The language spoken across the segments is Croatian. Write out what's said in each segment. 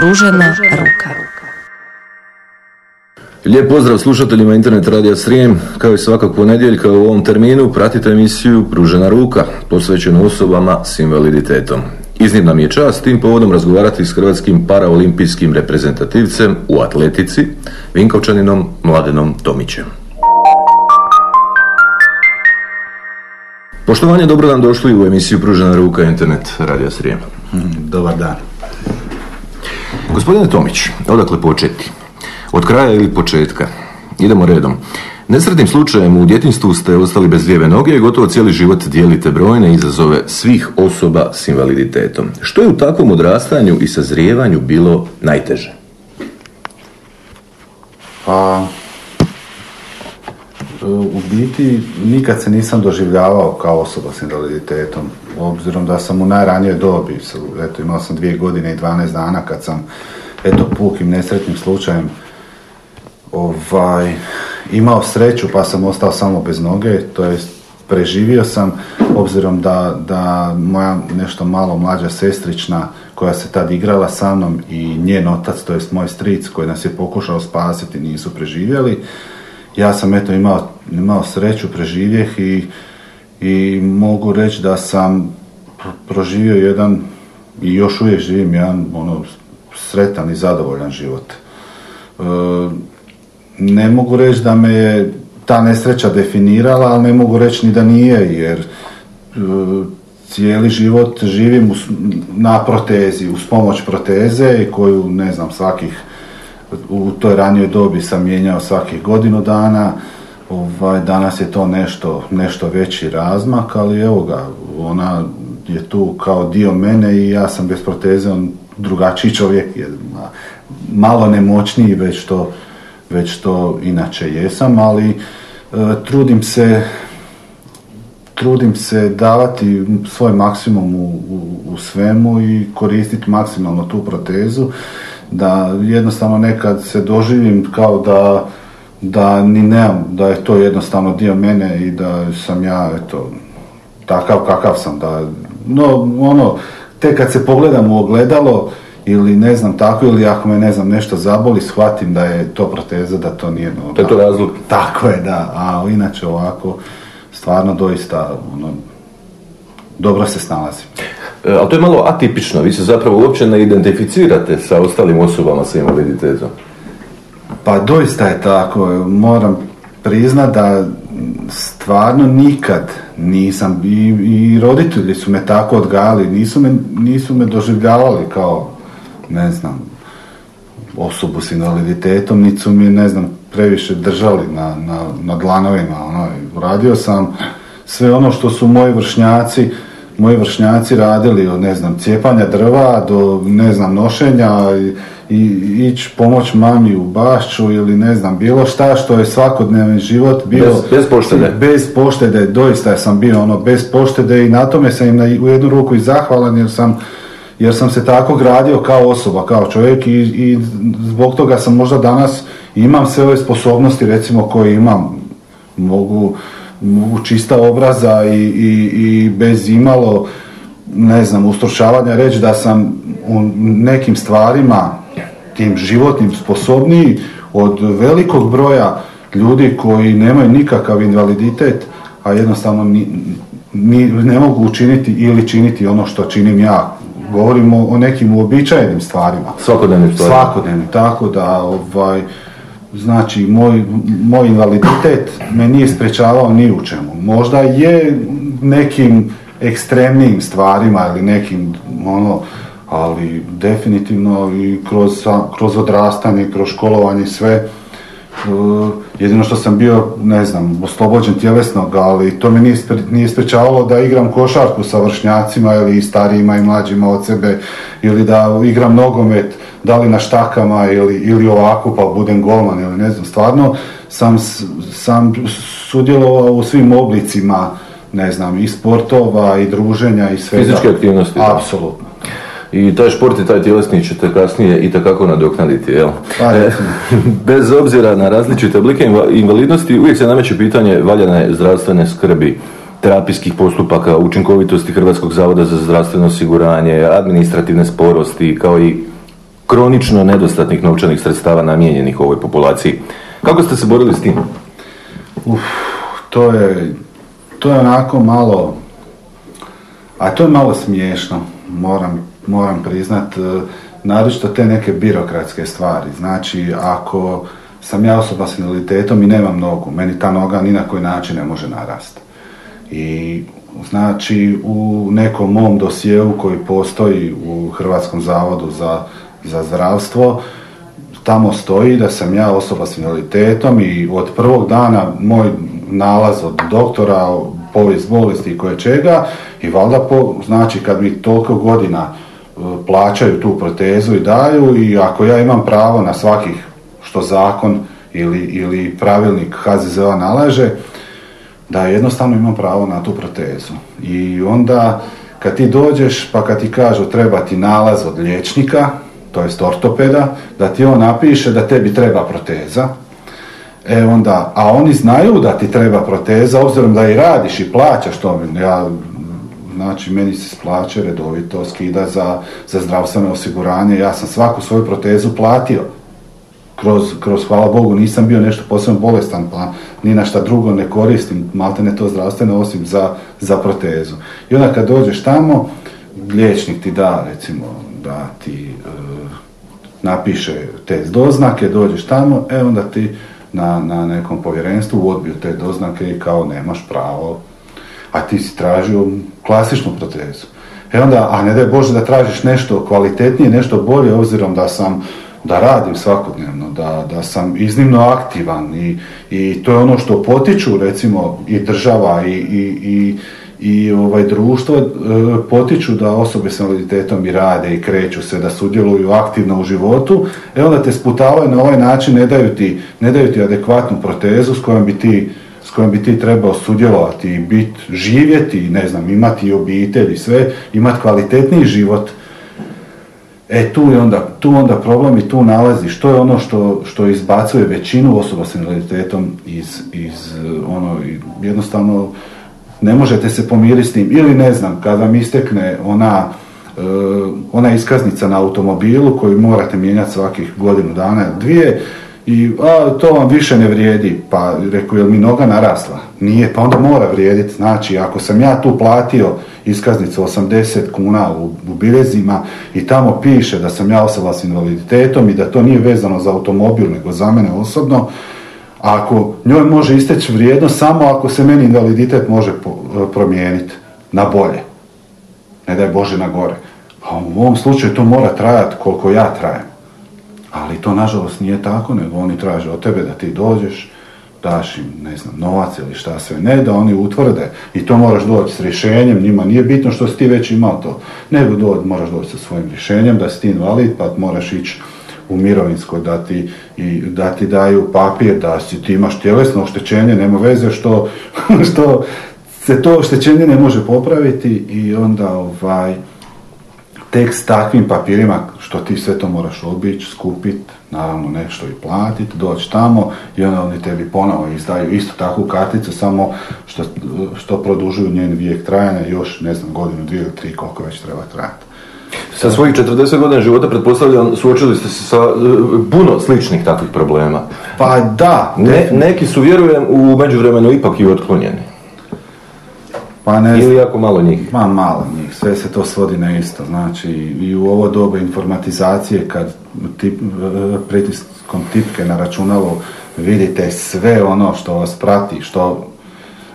Pružena ruka. Lijep pozdrav slušateljima Internet Radija Srijem. Kao i svakog ponedjeljka u ovom terminu pratite emisiju Pružena ruka, posvećenu osobama s invaliditetom. Iznimna mi je čast tim povodom razgovarati s hrvatskim paraolimpijskim reprezentativcem u atletici, Vinkovčaninom Mladenom Tomićem. Poštovanje, dobro nam došli u emisiju Pružena ruka Internet Radija Srijem. Dobar dan. Gospodine Tomić, odakle početi? Od kraja ili početka? Idemo redom. Nesretnim slučajem u djetinstvu ste ostali bez lijeve noge i gotovo cijeli život dijelite brojne izazove svih osoba s invaliditetom. Što je u takvom odrastanju i sazrijevanju bilo najteže? Pa, u biti nikad se nisam doživljavao kao osoba s invaliditetom, obzirom da sam u najranijoj dobi, eto imao sam dvije godine i 12 dana kad sam eto pukim nesretnim slučajem ovaj, imao sreću pa sam ostao samo bez noge, to jest preživio sam, obzirom da, da moja nešto malo mlađa sestrična koja se tad igrala sa mnom i njen otac, to jest moj stric koji nas je pokušao spasiti, nisu preživjeli. Ja sam eto imao, imao sreću, preživjeh i, i mogu reći da sam proživio jedan i još uvijek živim jedan ono, sretan i zadovoljan život. E, ne mogu reći da me je ta nesreća definirala, ali ne mogu reći ni da nije, jer e, cijeli život živim na protezi, uz pomoć proteze koju, ne znam, svakih, u toj ranijoj dobi sam mijenjao svakih godinu dana, ovaj, danas je to nešto, nešto veći razmak, ali evo ga, ona je tu kao dio mene i ja sam bez proteze on drugačiji čovjek, je malo nemoćniji već to već to inače jesam, ali e, trudim se trudim se davati svoj maksimum u, u, u svemu i koristiti maksimalno tu protezu da jednostavno nekad se doživim kao da da ni nemam, da je to jednostavno dio mene i da sam ja eto takav kakav sam da no ono te kad se pogledam u ogledalo ili ne znam tako, ili ako me ne znam nešto zaboli, shvatim da je to proteza, da to nije To je to razlog. Tako je, da, a inače ovako, stvarno doista, ono, dobro se snalazi. E, ali to je malo atipično, vi se zapravo uopće ne identificirate sa ostalim osobama sa invaliditetom. Pa doista je tako, moram priznat da stvarno nikad nisam, i, i roditelji su me tako odgajali, nisu me, nisu me doživljavali kao ne znam, osobu s invaliditetom, niti su mi, ne znam, previše držali na, na, na dlanovima. Ono, radio sam sve ono što su moji vršnjaci, moji vršnjaci radili od, ne znam, cijepanja drva do, ne znam, nošenja i, i ići pomoć mami u bašću ili ne znam, bilo šta što je svakodnevni život bio... Bez, bez poštede. Bez poštede, doista sam bio ono, bez poštede i na tome sam im na, u jednu ruku i zahvalan jer sam jer sam se tako gradio kao osoba, kao čovjek i, i zbog toga sam možda danas imam sve ove sposobnosti recimo koje imam. Mogu, mogu čista obraza i, i, i bez imalo ne znam, ustručavanja reći da sam u nekim stvarima tim životnim sposobniji od velikog broja ljudi koji nemaju nikakav invaliditet, a jednostavno ni, ni, ne mogu učiniti ili činiti ono što činim ja govorimo o nekim uobičajenim stvarima. Svakodnevnim stvarima. Svakodnevnim, tako da ovaj, znači moj, moj invaliditet me nije sprečavao ni u čemu. Možda je nekim ekstremnijim stvarima ili nekim ono, ali definitivno i kroz, kroz odrastanje, kroz školovanje sve jedino što sam bio, ne znam, oslobođen tjelesnog, ali to me nije, nije sprečavalo da igram košarku sa vršnjacima ili starijima i mlađima od sebe ili da igram nogomet, da li na štakama ili, ili ovako pa budem golman ili ne znam, stvarno sam, sam sudjelovao u svim oblicima, ne znam, i sportova i druženja i sve. Fizičke aktivnosti. Apsolutno i taj šport i taj tjelesni ćete kasnije i takako nadoknaditi, jel? Pa, e, bez obzira na različite oblike invalidnosti, uvijek se nameće pitanje valjane zdravstvene skrbi, terapijskih postupaka, učinkovitosti Hrvatskog zavoda za zdravstveno osiguranje, administrativne sporosti, kao i kronično nedostatnih novčanih sredstava namijenjenih ovoj populaciji. Kako ste se borili s tim? Uf, to je, to je onako malo, a to je malo smiješno, moram, moram priznat, e, naročito te neke birokratske stvari. Znači, ako sam ja osoba s invaliditetom i nemam nogu, meni ta noga ni na koji način ne može narasti. I znači u nekom mom dosjeu koji postoji u Hrvatskom zavodu za, za zdravstvo, tamo stoji da sam ja osoba s invaliditetom i od prvog dana moj nalaz od doktora, povijest bolesti i koje čega i valjda po, znači kad mi toliko godina plaćaju tu protezu i daju i ako ja imam pravo na svakih što zakon ili, ili pravilnik HZZO nalaže, da jednostavno imam pravo na tu protezu. I onda kad ti dođeš pa kad ti kažu treba ti nalaz od liječnika, to jest ortopeda, da ti on napiše da tebi treba proteza, e onda, a oni znaju da ti treba proteza, obzirom da i radiš i plaćaš to, ja, znači meni se splaće redovito skida za, za zdravstveno osiguranje, ja sam svaku svoju protezu platio, kroz, kroz hvala Bogu nisam bio nešto posebno bolestan pa ni na šta drugo ne koristim. Malte ne to zdravstveno osim za, za protezu. I onda kad dođeš tamo liječnik ti da recimo da ti e, napiše te doznake, dođeš tamo, e onda ti na, na nekom povjerenstvu odbiju te doznake i kao nemaš pravo, a ti si tražio klasičnu protezu. E onda, a ne daj Bože da tražiš nešto kvalitetnije, nešto bolje, obzirom da sam da radim svakodnevno, da, da sam iznimno aktivan i, i to je ono što potiču recimo i država i, i, i, i ovaj društvo e, potiču da osobe s invaliditetom i rade i kreću se, da sudjeluju aktivno u životu, e onda te sputavaju na ovaj način, ne daju ti, ne daju ti adekvatnu protezu s kojom bi ti s kojom bi ti trebao sudjelovati i bit, živjeti, ne znam, imati obitelj i sve, imati kvalitetniji život E tu je onda, tu onda problem i tu nalazi što je ono što, što izbacuje većinu osoba s invaliditetom iz, iz ono, jednostavno ne možete se pomiriti s tim. Ili ne znam, kada vam istekne ona, e, ona iskaznica na automobilu koju morate mijenjati svakih godinu dana, dvije, i a, to vam više ne vrijedi, pa rekao, je mi noga narasla? Nije, pa onda mora vrijediti. Znači, ako sam ja tu platio iskaznicu 80 kuna u, u biljezima i tamo piše da sam ja osoba s invaliditetom i da to nije vezano za automobil, nego za mene osobno, ako njoj može isteći vrijednost samo ako se meni invaliditet može promijeniti na bolje. Ne daj Bože na gore. A u ovom slučaju to mora trajati koliko ja trajem. Ali to nažalost nije tako, nego oni traže od tebe da ti dođeš, daš im, ne znam, novac ili šta sve, ne da oni utvrde. I to moraš doći s rješenjem, njima nije bitno što si ti već imao to, nego doći, moraš doći sa svojim rješenjem da si ti invalid pa moraš ići u mirovinsko da ti, i, da ti daju papir da si ti imaš tjelesno oštećenje, nema veze što, što se to oštećenje ne može popraviti i onda ovaj, tek s takvim papirima što ti sve to moraš obići, skupiti, naravno nešto i platiti, doći tamo i onda oni tebi ponovo izdaju isto takvu karticu, samo što, što produžuju njen vijek trajanja, još ne znam godinu, dvije ili tri, koliko već treba trajati. Sa svojih 40 godina života, pretpostavljam, suočili ste se sa e, puno sličnih takvih problema. Pa da. Ne, neki su, vjerujem, u međuvremenu ipak i otklonjeni. Pa ne Ili jako malo njih? Ma malo njih, sve se to svodi na isto. Znači i u ovo doba informatizacije kad tip, pritiskom tipke na računalo vidite sve ono što vas prati, što,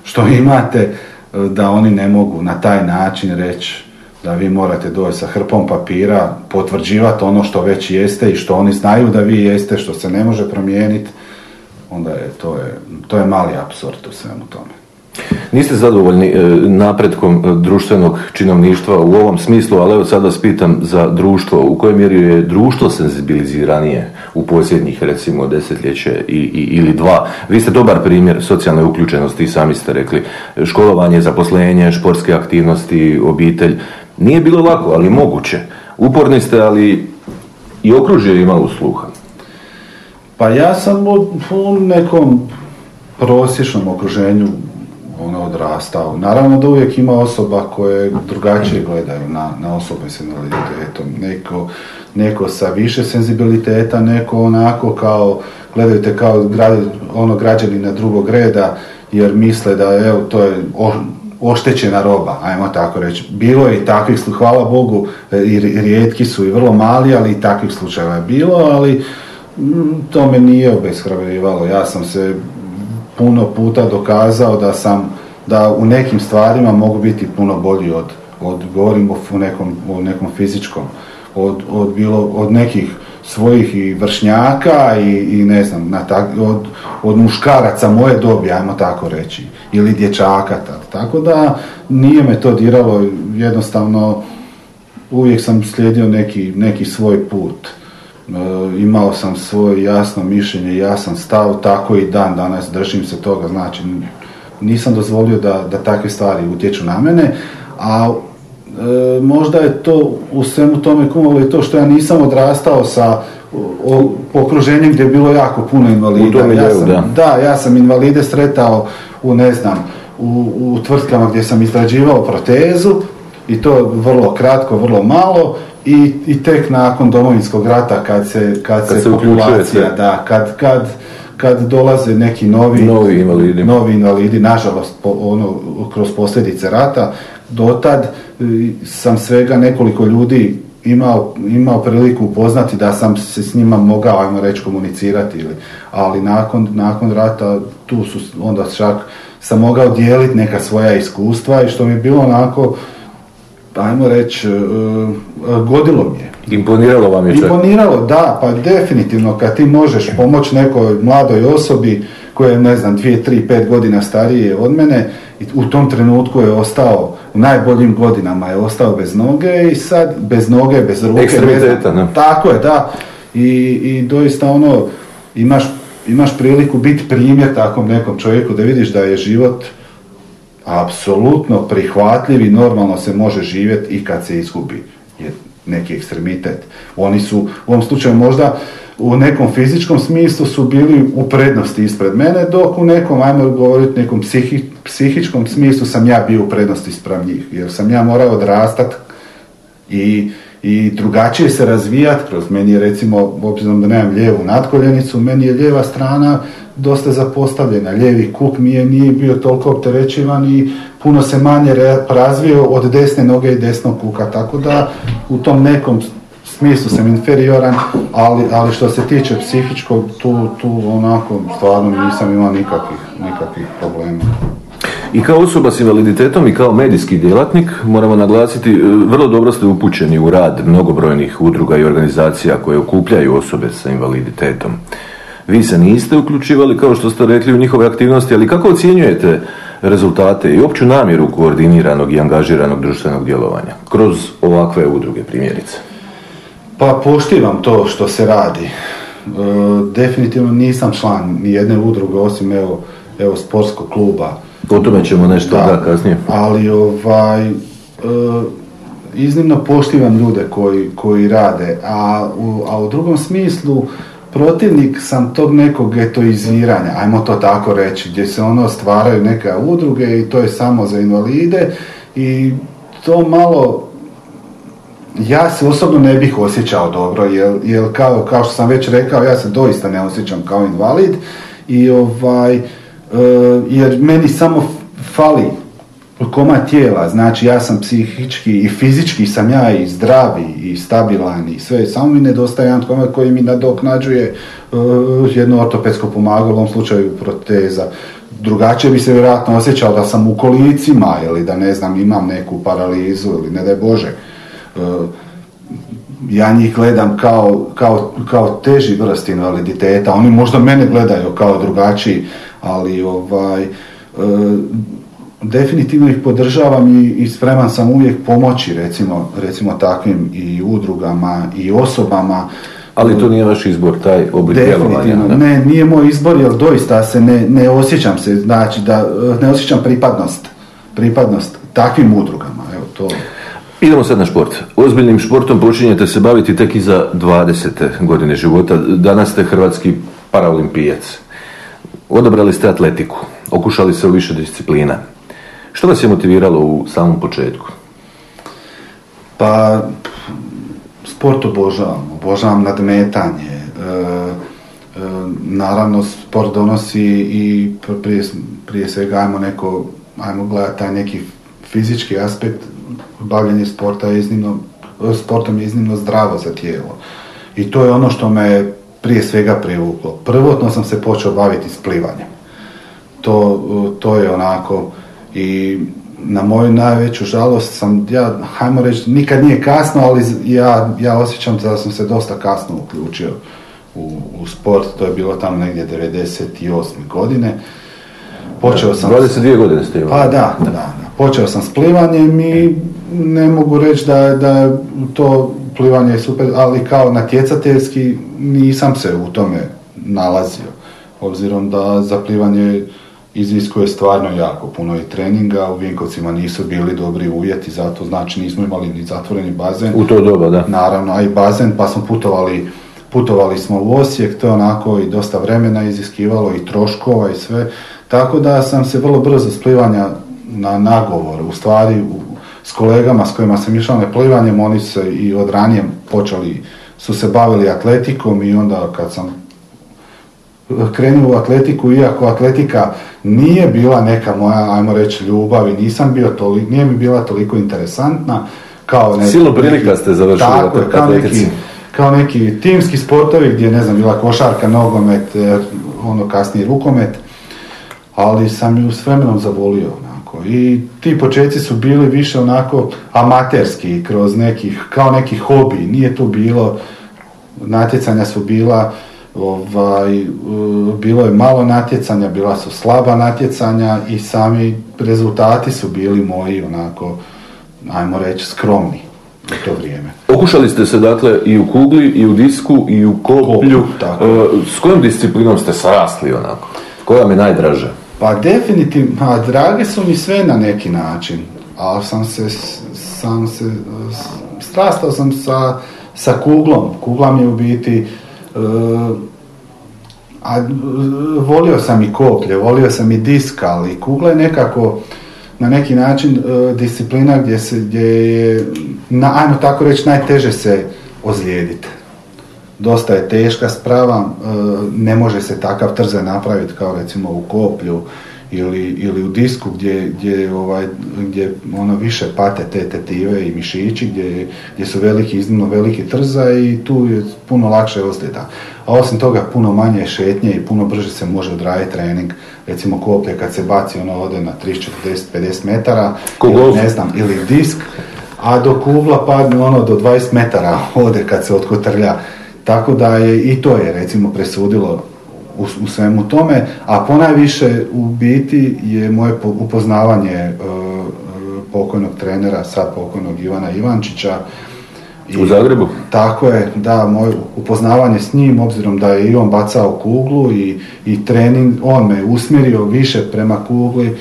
što imate, da oni ne mogu na taj način reći da vi morate doći sa hrpom papira, potvrđivati ono što već jeste i što oni znaju da vi jeste, što se ne može promijeniti, onda je to je, to je mali apsurd u svemu tome. Niste zadovoljni e, napretkom e, društvenog činovništva u ovom smislu, ali evo sad vas pitam za društvo. U kojoj mjeri je društvo senzibiliziranije u posljednjih recimo desetljeće i, i, ili dva? Vi ste dobar primjer socijalne uključenosti, sami ste rekli. Školovanje, zaposlenje, športske aktivnosti, obitelj. Nije bilo lako, ali moguće. Uporni ste, ali i okružje imalo sluha. Pa ja sam u nekom prosječnom okruženju ono odrastao. Naravno da uvijek ima osoba koje drugačije gledaju na, na osobe s invaliditetom. Neko, neko sa više senzibiliteta, neko onako kao, gledaju te kao ono građanina drugog reda, jer misle da evo to je oštećena roba, ajmo tako reći. Bilo je i takvih, hvala Bogu, i rijetki su i vrlo mali, ali i takvih slučajeva je bilo, ali mm, to me nije obeshrabrivalo. Ja sam se puno puta dokazao da sam, da u nekim stvarima mogu biti puno bolji od, od govorim o nekom, o nekom fizičkom, od, od, bilo, od nekih svojih i vršnjaka i, i ne znam, na tak, od, od muškaraca moje dobi, ajmo tako reći, ili dječaka. Tako da nije me to diralo, jednostavno uvijek sam slijedio neki, neki svoj put. E, imao sam svoje jasno mišljenje, jasan stav, tako i dan danas držim se toga, znači nisam dozvolio da, da takve stvari utječu na mene, a E, možda je to u svemu tome kumalo i to što ja nisam odrastao sa o, okruženjem gdje je bilo jako puno invalida. ja sam, da. da. ja sam invalide sretao u ne znam, u, u tvrtkama gdje sam izrađivao protezu i to vrlo kratko, vrlo malo i, i tek nakon domovinskog rata kad se, kad, kad se, populacija, da, kad, kad, kad dolaze neki novi, novi invalidi, novi invalidi nažalost po, ono, kroz posljedice rata, dotad e, sam svega nekoliko ljudi imao, imao priliku upoznati da sam se s njima mogao, ajmo reći, komunicirati, ili, ali nakon, nakon rata tu su onda čak sam mogao dijeliti neka svoja iskustva i što mi je bilo onako, ajmo reći, e, e, godilo mi je. Imponiralo vam je? Imponiralo, da, pa definitivno kad ti možeš pomoći nekoj mladoj osobi koja je, ne znam, dvije, tri, pet godina starije od mene i u tom trenutku je ostao, u najboljim godinama je ostao bez noge i sad bez noge, bez ruke. Ekstremiteta, ne? Tako je, da. I, i doista ono, imaš, imaš priliku biti primjer takvom nekom čovjeku da vidiš da je život apsolutno prihvatljiv i normalno se može živjeti i kad se izgubi neki ekstremitet. Oni su u ovom slučaju možda u nekom fizičkom smislu su bili u prednosti ispred mene, dok u nekom, ajmo govoriti, nekom psihi, psihičkom smislu sam ja bio u prednosti ispred njih, jer sam ja morao odrastati i, i drugačije se razvijati kroz meni je recimo, obzirom da nemam lijevu natkoljenicu, meni je lijeva strana dosta zapostavljena. Lijevi kuk mi je nije bio toliko opterećivan i puno se manje razvio od desne noge i desnog kuka, tako da u tom nekom smislu sam inferioran, ali, ali što se tiče psihičkog, tu, tu onako stvarno nisam imao nikakvih, nikakvih problema. I kao osoba s invaliditetom i kao medijski djelatnik moramo naglasiti, e, vrlo dobro ste upućeni u rad mnogobrojnih udruga i organizacija koje okupljaju osobe sa invaliditetom. Vi se niste uključivali, kao što ste rekli, u njihove aktivnosti, ali kako ocjenjujete rezultate i opću namjeru koordiniranog i angažiranog društvenog djelovanja kroz ovakve udruge primjerice? Pa poštivam to što se radi. E, definitivno nisam član ni jedne udruge osim evo, evo sportskog kluba. O tome ćemo nešto da, kasnije. Ali ovaj, e, iznimno poštivam ljude koji, koji rade, a u, a u drugom smislu protivnik sam tog nekog getoiziranja, ajmo to tako reći, gdje se ono stvaraju neke udruge i to je samo za invalide i to malo ja se osobno ne bih osjećao dobro, jer, jer kao, kao što sam već rekao, ja se doista ne osjećam kao invalid i ovaj, e, jer meni samo fali koma tijela, znači ja sam psihički i fizički sam ja i zdravi i stabilan i sve, samo mi nedostaje jedan komad koji mi nadoknađuje uh, jedno ortopedsko pomagalo, u ovom slučaju proteza. Drugačije bi se vjerojatno osjećao da sam u kolicima ili da ne znam imam neku paralizu ili ne daj Bože. Uh, ja njih gledam kao, kao, kao teži vrst invaliditeta, oni možda mene gledaju kao drugačiji, ali ovaj, uh, definitivno ih podržavam i, i spreman sam uvijek pomoći recimo, recimo takvim i udrugama i osobama ali to nije vaš izbor, taj oblik djelovanja. Ne, nije moj izbor jer doista se ne, ne osjećam se, znači da ne osjećam pripadnost, pripadnost takvim udrugama. Evo to. Idemo sad na šport. Ozbiljnim športom počinjete se baviti tek iza 20. godine života. Danas ste hrvatski paraolimpijac. Odabrali ste atletiku. okušali se u više disciplina. Što vas je motiviralo u samom početku? Pa, sport obožavam, obožavam nadmetanje. E, e, naravno, sport donosi i prije, prije svega ajmo neko, ajmo gledati taj neki fizički aspekt, bavljenje sporta je iznimno, sportom je iznimno zdravo za tijelo. I to je ono što me prije svega privuklo. Prvotno sam se počeo baviti s plivanjem. To, to je onako i na moju najveću žalost sam, ja, hajmo reći, nikad nije kasno, ali ja, ja osjećam da sam se dosta kasno uključio u, u sport, to je bilo tamo negdje 98. godine. Počeo sam... 22 godine ste imali. Pa da, da, da. Počeo sam s plivanjem i ne mogu reći da, da je to plivanje super, ali kao natjecateljski nisam se u tome nalazio. Obzirom da za plivanje iziskuje stvarno jako puno i treninga, u Vinkovcima nisu bili dobri uvjeti, zato znači nismo imali ni zatvoreni bazen. U to doba, da. Naravno, a i bazen, pa smo putovali, putovali smo u Osijek, to je onako i dosta vremena iziskivalo i troškova i sve, tako da sam se vrlo brzo splivanja na nagovor, u stvari s kolegama s kojima sam išao na plivanjem, oni su se i od ranije počeli, su se bavili atletikom i onda kad sam krenuo u atletiku, iako atletika nije bila neka moja, ajmo reći, ljubav i nisam bio toliko, nije mi bila toliko interesantna, kao neki... Silo prilika ste završili tako, kao neki, kao neki timski sportovi gdje, ne znam, bila košarka, nogomet, e, ono kasnije rukomet, ali sam ju s vremenom zavolio. Onako. I ti početci su bili više onako amaterski, kroz nekih, kao neki hobi. Nije tu bilo, natjecanja su bila, ovaj, bilo je malo natjecanja, bila su slaba natjecanja i sami rezultati su bili moji onako, ajmo reći, skromni u to vrijeme. Okušali ste se dakle i u kugli, i u disku, i u koplju. tako. E, s kojom disciplinom ste sarasli onako? Koja mi najdraža? Pa definitivno, drage su mi sve na neki način, ali sam se, sam se, strastao sam sa, sa kuglom. Kugla mi je u biti, e, a volio sam i koplje, volio sam i disk, ali kugla je nekako na neki način e, disciplina gdje, se, gdje je, na, ajmo tako reći, najteže se ozlijediti dosta je teška sprava, e, ne može se takav trze napraviti kao recimo u koplju ili, ili u disku gdje, gdje, ovaj, gdje ono više pate te tetive i mišići gdje, gdje su veliki, iznimno veliki trza i tu je puno lakše ozljeda. A osim toga puno manje šetnje i puno brže se može odraditi trening. Recimo koplje kad se baci ono ode na 30, 40, 50 metara ili ne znam, ili disk, a do kugla padne ono do 20 metara ode kad se otkotrlja tako da je i to je recimo presudilo u, u svemu tome, a ponajviše u biti je moje upoznavanje e, pokojnog trenera, sad pokojnog Ivana Ivančića. I, u Zagrebu? Tako je, da, moje upoznavanje s njim, obzirom da je i on bacao kuglu i, i trening, on me usmjerio više prema kugli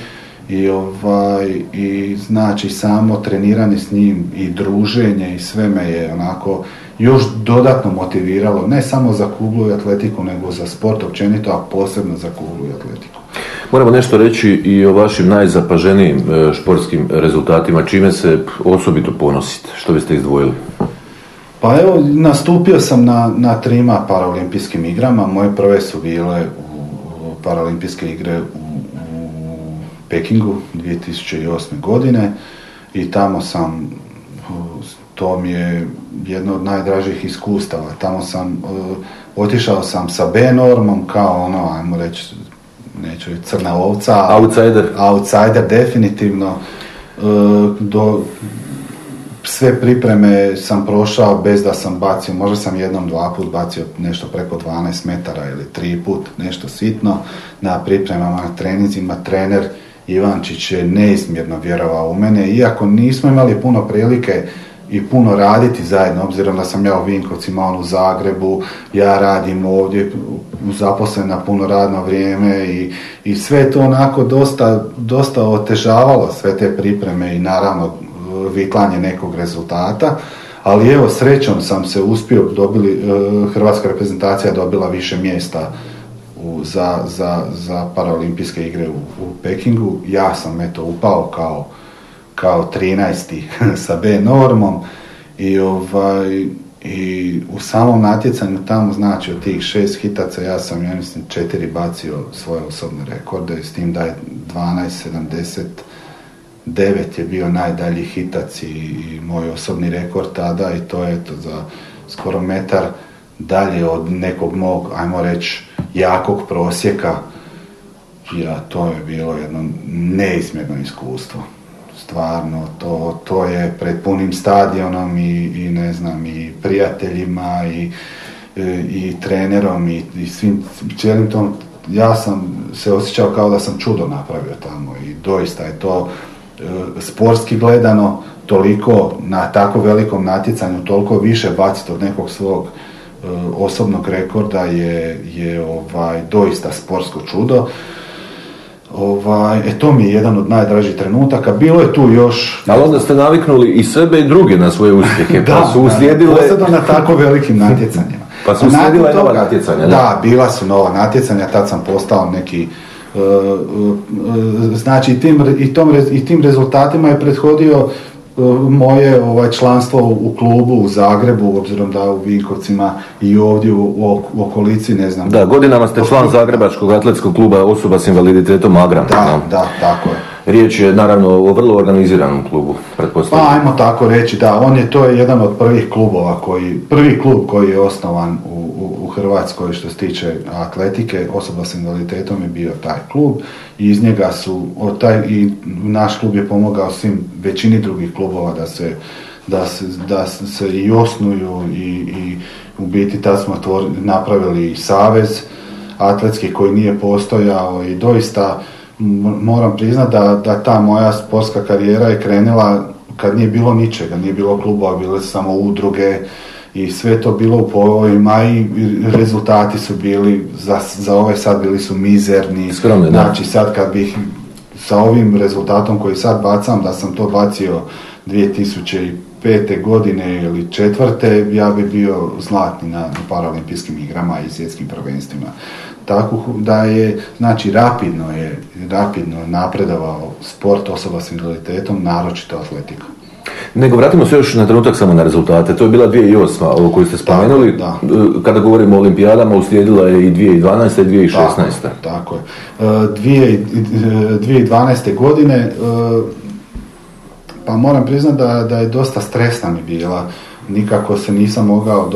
i ovaj i znači samo treniranje s njim i druženje i sve me je onako još dodatno motiviralo, ne samo za kuglu i atletiku, nego za sport općenito, a posebno za kuglu i atletiku. Moramo nešto reći i o vašim najzapaženijim e, športskim rezultatima, čime se osobito ponosite, što biste izdvojili? Pa evo, nastupio sam na, na trima paraolimpijskim igrama, moje prve su bile u paraolimpijske igre u, u Pekingu 2008. godine i tamo sam to mi je jedno od najdražih iskustava. Tamo sam, otišao sam sa B normom kao ono, ajmo reći, neću reći crna ovca. Outsider. Outsider, definitivno. Uh, do, sve pripreme sam prošao bez da sam bacio, možda sam jednom, dva put bacio nešto preko 12 metara ili tri put, nešto sitno. Na pripremama, na treninzima, trener Ivančić je neizmjerno vjerovao u mene, iako nismo imali puno prilike i puno raditi zajedno, obzirom da sam ja u Vinkovcima, on u Zagrebu, ja radim ovdje, zaposlen na puno radno vrijeme i, i sve to onako dosta, dosta otežavalo sve te pripreme i naravno viklanje nekog rezultata. Ali evo, srećom sam se uspio, dobili, e, hrvatska reprezentacija dobila više mjesta u, za, za, za paraolimpijske igre u, u Pekingu. Ja sam eto upao kao, kao 13. sa B normom i ovaj, i u samom natjecanju tamo, znači od tih šest hitaca, ja sam, ja mislim, četiri bacio svoje osobne rekorde, s tim da je 12.79 je bio najdalji hitac i, moj osobni rekord tada i to je to za skoro metar dalje od nekog mog, ajmo reći, jakog prosjeka. Ja, to je bilo jedno neizmjerno iskustvo stvarno, to, to je pred punim stadionom i, i ne znam, i prijateljima i, i, trenerom i, i svim, cijelim tom, ja sam se osjećao kao da sam čudo napravio tamo i doista je to e, sportski gledano toliko na tako velikom natjecanju, toliko više baciti od nekog svog e, osobnog rekorda je, je ovaj, doista sportsko čudo. Ovaj, e to mi je jedan od najdražih trenutaka. Bilo je tu još... Ali onda ste naviknuli i sebe i druge na svoje uspjehe, pa su uslijedile... Posebno na tako velikim natjecanjima. Pa su uslijedile nova natjecanja, da? Da, bila su nova natjecanja, tad sam postao neki... Uh, uh, znači i tim, i, tom, i tim rezultatima je prethodio moje ovaj članstvo u klubu u Zagrebu, obzirom da u Vinkovcima i ovdje u, okolici, ne znam. Da, godinama ste član Zagrebačkog atletskog kluba osoba s invaliditetom Agram. Da, da, tako je. Riječ je naravno o vrlo organiziranom klubu, pretpostavljam. Pa ajmo tako reći, da, on je, to je jedan od prvih klubova koji, prvi klub koji je osnovan u, u, u Hrvatskoj što se tiče atletike, osoba s invaliditetom je bio taj klub i iz njega su, od taj, i naš klub je pomogao svim većini drugih klubova da se, da se, da se i osnuju i, i u biti tad smo napravili i savez atletski koji nije postojao i doista moram priznati da, da ta moja sportska karijera je krenula kad nije bilo ničega, nije bilo klubova, bile samo udruge i sve to bilo u povojima i rezultati su bili, za, za ove sad bili su mizerni. Skromne, znači sad kad bih sa ovim rezultatom koji sad bacam, da sam to bacio 2005. godine ili četvrte, ja bi bio zlatni na, na paralimpijskim igrama i svjetskim prvenstvima tako da je, znači rapidno je, rapidno napredovao sport osoba s invaliditetom, naročito atletika. Nego vratimo se još na trenutak samo na rezultate. To je bila 2008. ovo koju ste spomenuli. Da. Kada govorimo o olimpijadama, uslijedila je i 2012. i 2016. Tako, tako je. 2012. E, godine e, pa moram priznati da, da je dosta stresna mi bila. Nikako se nisam mogao,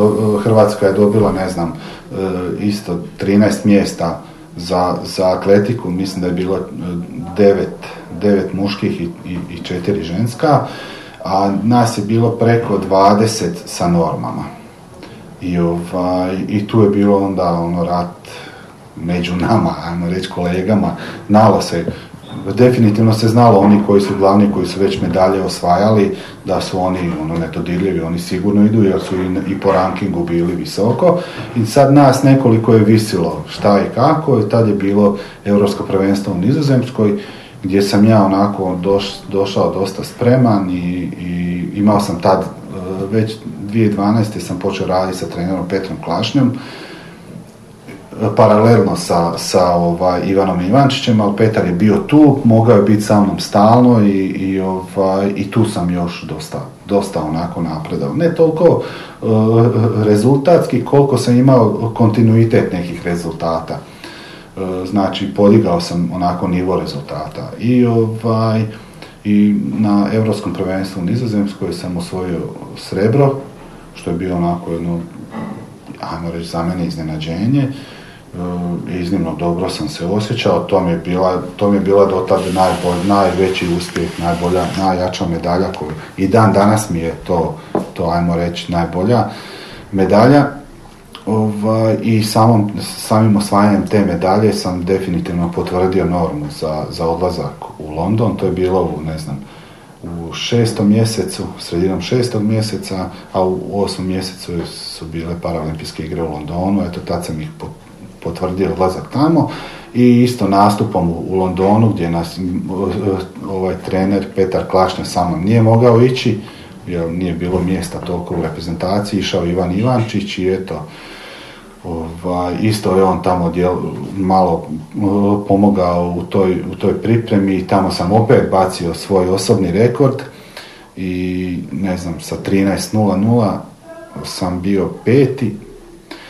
Hrvatska je dobila, ne znam, E, isto 13 mjesta za, za atletiku, mislim da je bilo 9, e, 9 muških i, i, i 4 ženska, a nas je bilo preko 20 sa normama. I, ovaj, I tu je bilo onda ono rat među nama, ajmo reći kolegama, znalo se definitivno se znalo oni koji su glavni, koji su već medalje osvajali, da su oni ono, netodirljivi, oni sigurno idu jer su i, i po rankingu bili visoko. I sad nas nekoliko je visilo šta i kako, i tad je bilo Europsko prvenstvo u Nizozemskoj, gdje sam ja onako došao dosta spreman i, i imao sam tad e, već 2012. sam počeo raditi sa trenerom Petrom Klašnjom paralelno sa, sa ovaj, Ivanom Ivančićem, ali Petar je bio tu, mogao je biti sa mnom stalno i, i, ovaj, i tu sam još dosta, dosta onako napredao. Ne toliko uh, rezultatski koliko sam imao kontinuitet nekih rezultata. Uh, znači podigao sam onako nivo rezultata. I ovaj, i na Europskom prvenstvu u Nizozemskoj sam osvojio srebro, što je bilo onako jedno, ajmo reći, za mene iznenađenje. E, iznimno dobro sam se osjećao, to mi je bila, to mi je bila do tada najbolj, najveći uspjeh, najbolja, najjača medalja koju i dan danas mi je to, to ajmo reći najbolja medalja. Ovaj, I samom, samim osvajanjem te medalje sam definitivno potvrdio normu za, za odlazak u London, to je bilo u, ne znam, u šestom mjesecu, sredinom šestog mjeseca, a u osmom mjesecu su bile paralimpijske igre u Londonu, eto tad sam ih potvrdio odlazak tamo i isto nastupom u Londonu gdje nas ovaj trener Petar Klašnja samo nije mogao ići jer nije bilo mjesta toliko u reprezentaciji, išao Ivan Ivančić i eto Ovaj, isto je on tamo djel, malo pomogao u toj, u toj pripremi i tamo sam opet bacio svoj osobni rekord i ne znam sa 13.00 sam bio peti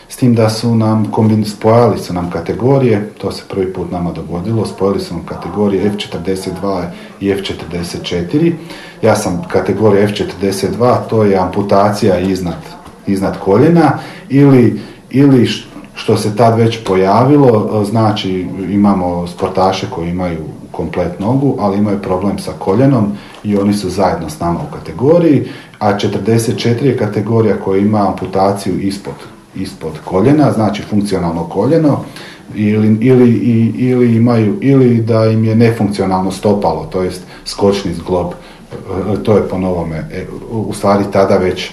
s tim da su nam spojali su nam kategorije, to se prvi put nama dogodilo, spojili su nam kategorije F42 i F44. Ja sam kategorija F42, to je amputacija iznad, iznad koljena ili, ili što se tad već pojavilo, znači imamo sportaše koji imaju komplet nogu, ali imaju problem sa koljenom i oni su zajedno s nama u kategoriji, a 44 je kategorija koja ima amputaciju ispod ispod koljena, znači funkcionalno koljeno, ili, ili, ili, imaju, ili da im je nefunkcionalno stopalo, to jest skočni zglob, e, to je po novome, e, u stvari tada već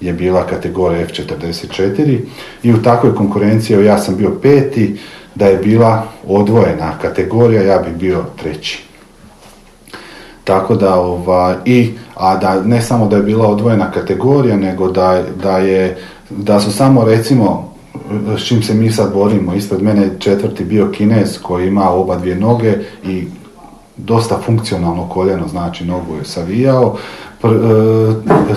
je bila kategorija F44 i u takvoj konkurenciji ja sam bio peti, da je bila odvojena kategorija, ja bih bio treći. Tako da, ova, i, a da ne samo da je bila odvojena kategorija, nego da, da je da su samo recimo s čim se mi sad borimo, ispred mene četvrti bio kinez koji ima oba dvije noge i dosta funkcionalno koljeno, znači nogu je savijao. E,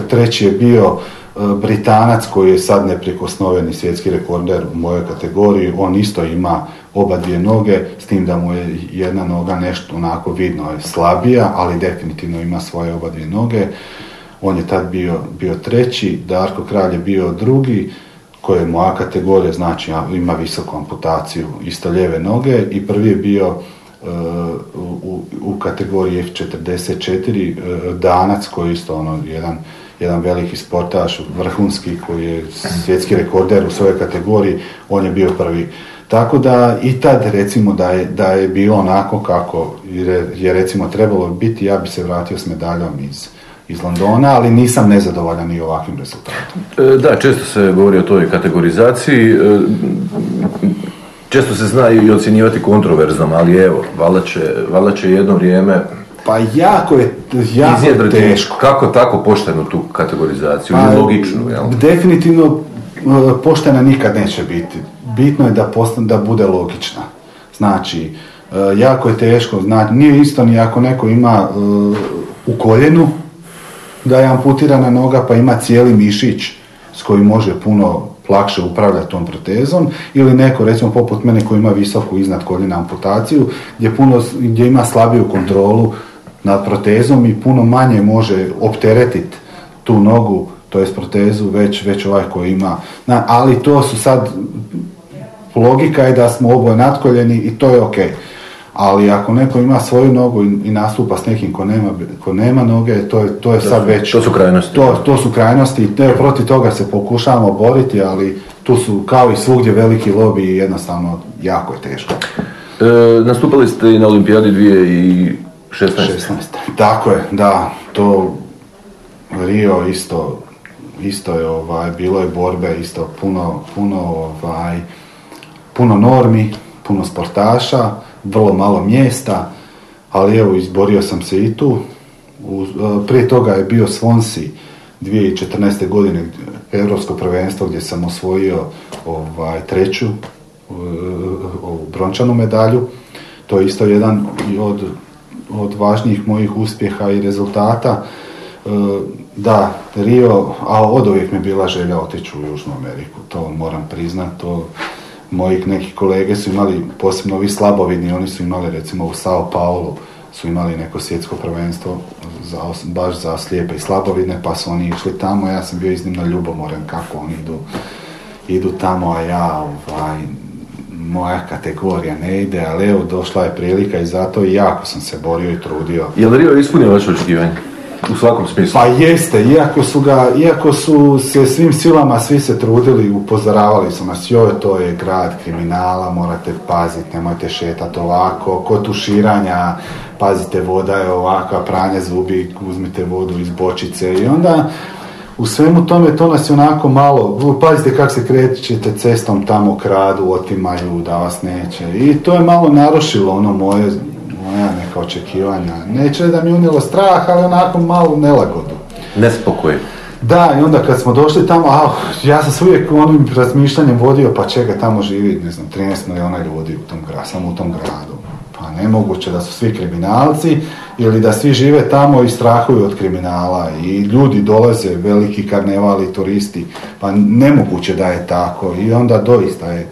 treći je bio e, Britanac koji je sad neprikosnoveni svjetski rekorder u mojoj kategoriji, on isto ima oba dvije noge, s tim da mu je jedna noga nešto onako vidno je slabija, ali definitivno ima svoje oba dvije noge on je tad bio, bio treći, Darko Kralj je bio drugi, koji je moja kategorija, znači ima visoku amputaciju isto lijeve noge i prvi je bio uh, u, u kategoriji F44 uh, Danac koji je isto ono jedan, jedan veliki sportaš, vrhunski koji je svjetski rekorder u svojoj kategoriji, on je bio prvi. Tako da i tad recimo da je, da je bilo onako kako je recimo trebalo biti, ja bi se vratio s medaljom iz, iz Londona, ali nisam nezadovoljan i ovakvim rezultatom. E, da, često se govori o toj kategorizaciji. E, često se zna i ocjenjivati kontroverzom, ali evo, valjda će, jedno vrijeme pa jako je jako teško. Kako tako poštenu tu kategorizaciju, pa, logičnu, jel? Definitivno e, poštena nikad neće biti. Bitno je da, da bude logična. Znači, jako je teško, znači, nije isto ni ako neko ima u koljenu, da je amputirana noga pa ima cijeli mišić s kojim može puno lakše upravljati tom protezom ili neko recimo poput mene koji ima visoku iznad koljena amputaciju gdje, puno, gdje ima slabiju kontrolu nad protezom i puno manje može opteretiti tu nogu, to jest protezu, već, već ovaj koji ima. Na, ali to su sad, logika je da smo oboje natkoljeni i to je ok ali ako neko ima svoju nogu i, nastupa s nekim ko nema, ko nema noge, to je, to je sad već... To su krajnosti. To, to su krajnosti i te, protiv toga se pokušavamo boriti, ali tu su kao i svugdje veliki lobby i jednostavno jako je teško. E, nastupali ste i na olimpijadi 2016. 16. Tako je, da, to Rio isto, isto je ovaj, bilo je borbe, isto puno, puno, ovaj, puno normi, puno sportaša, vrlo malo mjesta, ali evo izborio sam se i tu. E, prije toga je bio Svonsi 2014. godine Europsko prvenstvo gdje sam osvojio ovaj, treću e, ovu brončanu medalju. To je isto jedan od, od važnijih mojih uspjeha i rezultata. E, da, Rio, a od uvijek mi bila želja otići u Južnu Ameriku, to moram priznati, to mojih nekih kolege su imali, posebno ovi slabovidni, oni su imali recimo u Sao Paulo su imali neko svjetsko prvenstvo za, baš za slijepe i slabovidne, pa su oni išli tamo, ja sam bio iznimno ljubomoran kako oni idu, idu tamo, a ja, ovaj, moja kategorija ne ide, ali evo došla je prilika i zato jako sam se borio i trudio. Je li Rio ispunio vaše očekivanje? U svakom smislu. Pa jeste, iako su ga, iako su se svim silama svi se trudili, upozoravali su nas, joj, to je grad kriminala, morate paziti, nemojte šetati ovako, kod tuširanja, pazite, voda je ovakva, pranje zubi, uzmite vodu iz bočice i onda u svemu tome to nas je onako malo, pazite kako se krećete cestom tamo kradu, otimaju, da vas neće. I to je malo narušilo ono moje moja neka očekivanja. Neće da mi unijelo strah, ali onako malo nelagodu. Nespokoj. Da, i onda kad smo došli tamo, a, ja sam se uvijek onim razmišljanjem vodio, pa čega tamo živi, ne znam, 13 milijuna ljudi u tom gradu, samo u tom gradu. Pa nemoguće da su svi kriminalci ili da svi žive tamo i strahuju od kriminala i ljudi dolaze, veliki karnevali, turisti, pa nemoguće da je tako i onda doista je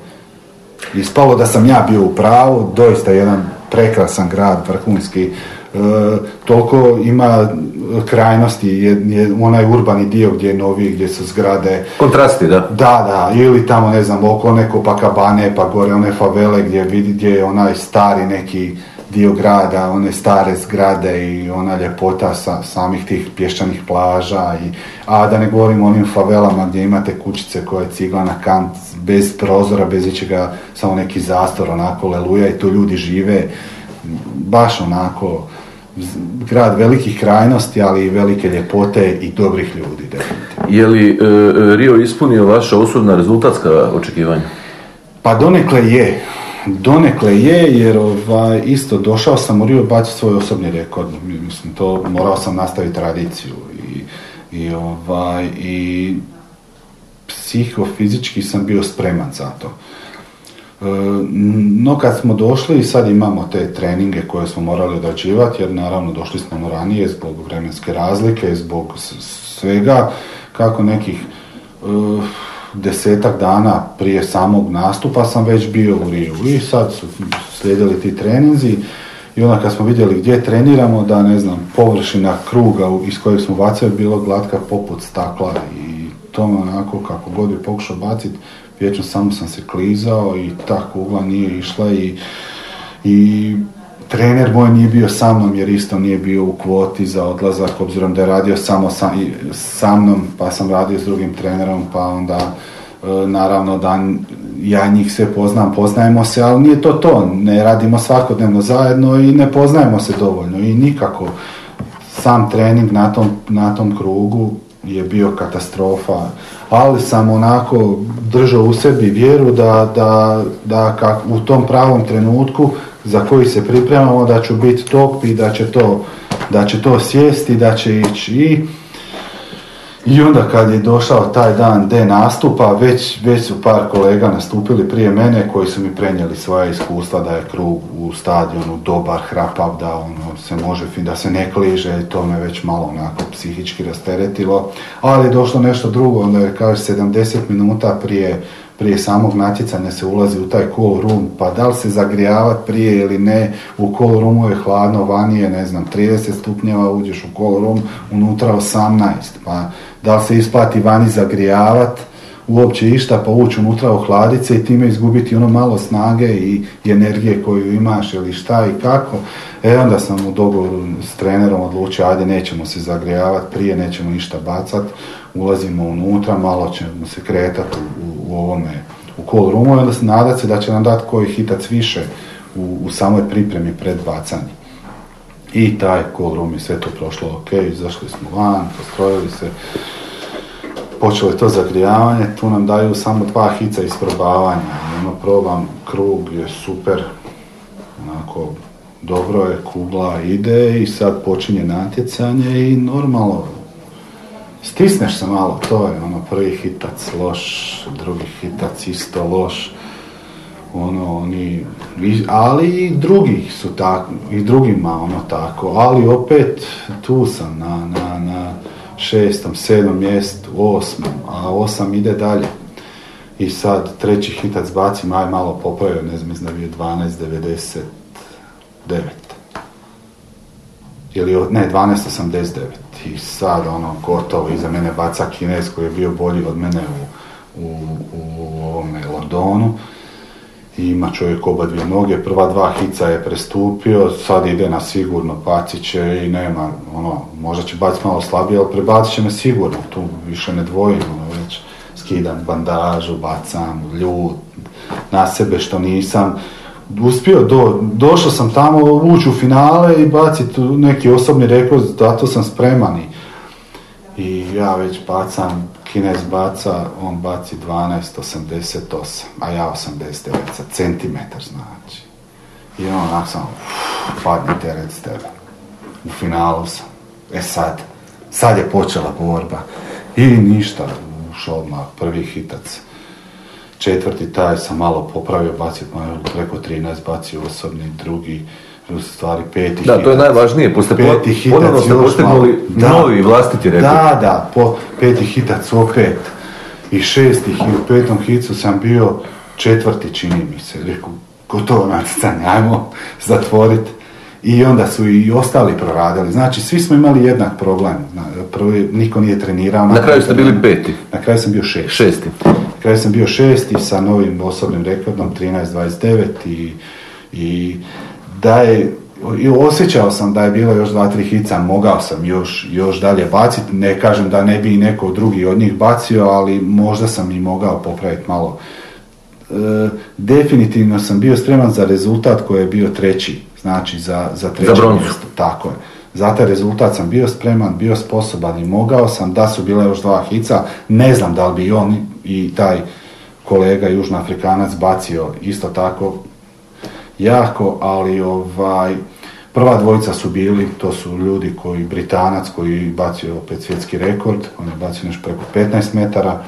ispalo da sam ja bio u pravu, doista jedan prekrasan grad, vrhunski, e, toliko ima krajnosti, je, je onaj urbani dio gdje je novi, gdje su zgrade. Kontrasti, da. Da, da, ili tamo, ne znam, oko neko pa kabane, pa gore one favele gdje vidi gdje je onaj stari neki dio grada, one stare zgrade i ona ljepota sa, samih tih pješčanih plaža, i, a da ne govorimo o onim favelama gdje imate kućice koje je ciglana kant, bez prozora, bez ičega, samo neki zastor, onako leluja i tu ljudi žive, baš onako, grad velikih krajnosti, ali i velike ljepote i dobrih ljudi. Definitivno. Je li e, Rio ispunio vaša osobna rezultatska očekivanja? Pa donekle je. Donekle je, jer ovaj, isto došao sam u Rio baciti svoj osobni rekord. Mislim, to morao sam nastaviti tradiciju. I, i, ovaj, i psihofizički sam bio spreman za to. E, no kad smo došli i sad imamo te treninge koje smo morali odrađivati jer naravno došli smo ranije zbog vremenske razlike, zbog svega kako nekih e, desetak dana prije samog nastupa sam već bio u Riju i sad su slijedili ti treninzi. I onda kad smo vidjeli gdje treniramo da ne znam površina kruga iz kojeg smo bacili bilo glatka poput stakla. I to me onako kako god bi pokušao baciti vječno samo sam se klizao i ta kugla nije išla i, i trener moj nije bio sa mnom jer isto nije bio u kvoti za odlazak obzirom da je radio samo sa, sa mnom pa sam radio s drugim trenerom pa onda e, naravno da ja njih sve poznam, poznajemo se, ali nije to to, ne radimo svakodnevno zajedno i ne poznajemo se dovoljno i nikako. Sam trening na tom, na tom krugu je bio katastrofa, ali sam onako držao u sebi vjeru da, da, da kak, u tom pravom trenutku za koji se pripremamo da ću biti top i da će to, da će to sjesti, da će ići i i onda kad je došao taj dan de nastupa, već, već su par kolega nastupili prije mene koji su mi prenijeli svoje iskustva da je krug u stadionu dobar, hrapav, da ono se može, da se ne kliže to me već malo onako psihički rasteretilo. Ali je došlo nešto drugo, onda je kaže 70 minuta prije prije samog natjecanja se ulazi u taj cool room, pa da li se zagrijavat prije ili ne, u cool roomu je hladno, vani je, ne znam, 30 stupnjeva, uđeš u cool room, unutra 18, pa da li se isplati vani zagrijavat, uopće išta, pa ući unutra u hladice i time izgubiti ono malo snage i, energije koju imaš ili šta i kako. E onda sam u dogovoru s trenerom odlučio, ajde nećemo se zagrijavati prije, nećemo ništa bacat, ulazimo unutra, malo ćemo se kretati u, ovome, u call roomu i onda se nadat se da će nam dati koji hitac više u, u samoj pripremi pred bacanje. I taj call room je sve to prošlo ok, izašli smo van, postrojili se, počelo je to zagrijavanje, tu nam daju samo dva hica isprobavanja. Ono, probam, krug je super, onako, dobro je, kugla ide i sad počinje natjecanje i normalno, stisneš se malo, to je ono, prvi hitac loš, drugi hitac isto loš, ono, oni, ali i drugi su tako, i drugima ono tako, ali opet tu sam na, na, na šestom, sedmom mjestu, osmom, a osam ide dalje. I sad treći hitac bacim, aj malo popravio, ne znam, mislim da je 12.99. Ili, ne, 12.89. I sad, ono, gotovo, iza mene baca Kinez koji je bio bolji od mene u, u, u ovome Londonu. Ima čovjek oba dvije noge, prva dva hica je prestupio, sad ide na sigurno, bacit će i nema, ono, možda će baciti malo slabije, ali prebacit će me sigurno, tu više ne dvojim, ono, već skidam bandažu, bacam, ljut, na sebe što nisam, uspio, do, došao sam tamo ući u finale i baciti neki osobni rekord, zato sam spreman i ja već bacam Kinez baca, on baci 12,88, a ja 89 za centimetar znači. I on onak sam, padne teret s tebe. U finalu sam. E sad, sad je počela borba. I ništa, ušao odmah prvi hitac. Četvrti taj sam malo popravio, bacio preko 13, bacio osobni, drugi, u stvari peti Da, to je najvažnije, poslije peti hitac, ponovno ste postignuli novi vlastiti rekord. Da, da, po peti hitac opet i šesti i u petom hicu sam bio četvrti čini mi se, rekao, gotovo natjecanje, ajmo zatvoriti. I onda su i ostali proradili. Znači, svi smo imali jednak problem. Prvi, niko nije trenirao. Na kraju ste bili peti. Na kraju sam bio šesti. Šesti. Kraju sam bio šesti sa novim osobnim rekordom 13.29 i, i da je i osjećao sam da je bilo još dva, tri hica, mogao sam još, još dalje baciti, ne kažem da ne bi i neko drugi od njih bacio, ali možda sam i mogao popraviti malo. E, definitivno sam bio spreman za rezultat koji je bio treći, znači za, za treće za mjesto. Tako je. Za taj rezultat sam bio spreman, bio sposoban i mogao sam, da su bile još dva hica, ne znam da li bi on i taj kolega južnoafrikanac bacio isto tako jako, ali ovaj, prva dvojica su bili, to su ljudi koji, Britanac koji bacio opet svjetski rekord, on je bacio nešto preko 15 metara,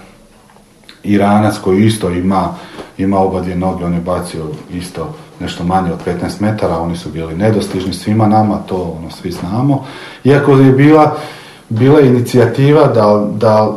Iranac koji isto ima, ima oba dvije noge, on je bacio isto nešto manje od 15 metara, oni su bili nedostižni svima nama, to ono svi znamo. Iako je bila, bila inicijativa da, da